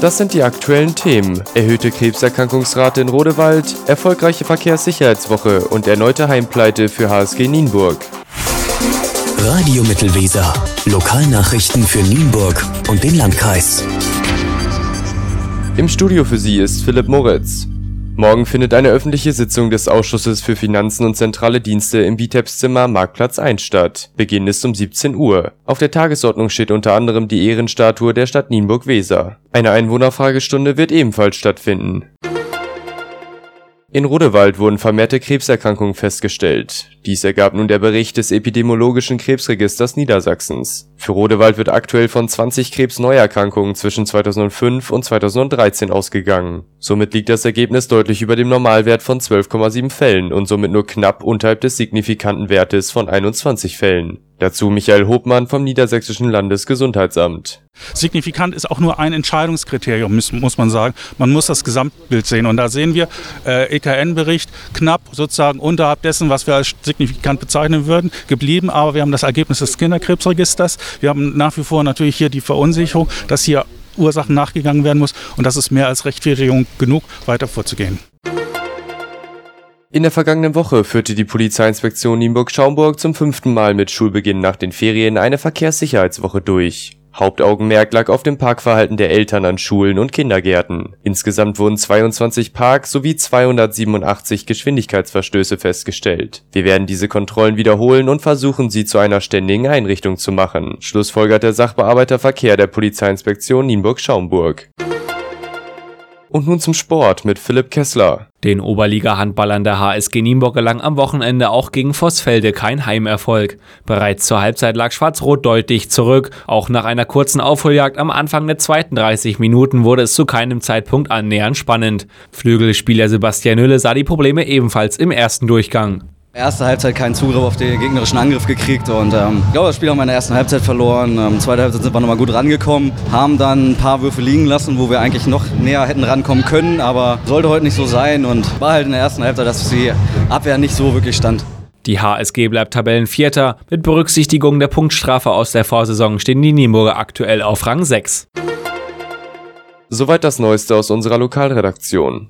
Das sind die aktuellen Themen. Erhöhte Krebserkrankungsrate in Rodewald, erfolgreiche Verkehrssicherheitswoche und erneute Heimpleite für HSG Nienburg. Radio Mittelweser. Lokalnachrichten für Nienburg und den Landkreis. Im Studio für Sie ist Philipp Moritz. Morgen findet eine öffentliche Sitzung des Ausschusses für Finanzen und zentrale Dienste im Vitebszimmer Marktplatz 1 statt. Beginn ist um 17 Uhr. Auf der Tagesordnung steht unter anderem die Ehrenstatue der Stadt Nienburg-Weser. Eine Einwohnerfragestunde wird ebenfalls stattfinden. In Rodewald wurden vermehrte Krebserkrankungen festgestellt. Dies ergab nun der Bericht des Epidemiologischen Krebsregisters Niedersachsens. Für Rodewald wird aktuell von 20 Krebsneuerkrankungen zwischen 2005 und 2013 ausgegangen. Somit liegt das Ergebnis deutlich über dem Normalwert von 12,7 Fällen und somit nur knapp unterhalb des signifikanten Wertes von 21 Fällen Dazu Michael Hopmann vom Niedersächsischen Landesgesundheitsamt. Signifikant ist auch nur ein Entscheidungskriterium, muss, man sagen. Man muss das Gesamtbild sehen. Und da sehen wir, äh, EKN-Bericht knapp sozusagen unterhalb dessen, was wir als signifikant bezeichnen würden, geblieben. Aber wir haben das Ergebnis des Kinderkrebsregisters. Wir haben nach wie vor natürlich hier die Verunsicherung, dass hier Ursachen nachgegangen werden muss. Und das ist mehr als Rechtfertigung genug, weiter vorzugehen. In der vergangenen Woche führte die Polizeiinspektion Nienburg-Schaumburg zum fünften Mal mit Schulbeginn nach den Ferien eine Verkehrssicherheitswoche durch. Hauptaugenmerk lag auf dem Parkverhalten der Eltern an Schulen und Kindergärten. Insgesamt wurden 22 Park - sowie 287 Geschwindigkeitsverstöße festgestellt. Wir werden diese Kontrollen wiederholen und versuchen, sie zu einer ständigen Einrichtung zu machen, schlussfolgert der Sachbearbeiter Verkehr der Polizeiinspektion Nienburg-Schaumburg. Und nun zum Sport mit Philipp Kessler. Den Oberliga-Handballern der HSG Nienburg gelang am Wochenende auch gegen Vossfelde kein Heimerfolg. Bereits zur Halbzeit lag Schwarz-Rot deutlich zurück. Auch nach einer kurzen Aufholjagd am Anfang der zweiten 30 Minuten wurde es zu keinem Zeitpunkt annähernd spannend. Flügelspieler Sebastian Hülle sah die Probleme ebenfalls im ersten Durchgang. Erste Halbzeit keinen Zugriff auf den gegnerischen Angriff gekriegt und ähm, ich glaube, das Spiel haben wir in der ersten Halbzeit verloren. Ähm, zweite Halbzeit sind wir nochmal gut rangekommen, haben dann ein paar Würfe liegen lassen, wo wir eigentlich noch näher hätten rankommen können, aber sollte heute nicht so sein und war halt in der ersten Halbzeit, dass die Abwehr nicht so wirklich stand. Die HSG bleibt Tabellenvierter. Mit Berücksichtigung der Punktstrafe aus der Vorsaison stehen die Nienburger aktuell auf Rang 6. Soweit das Neueste aus unserer Lokalredaktion.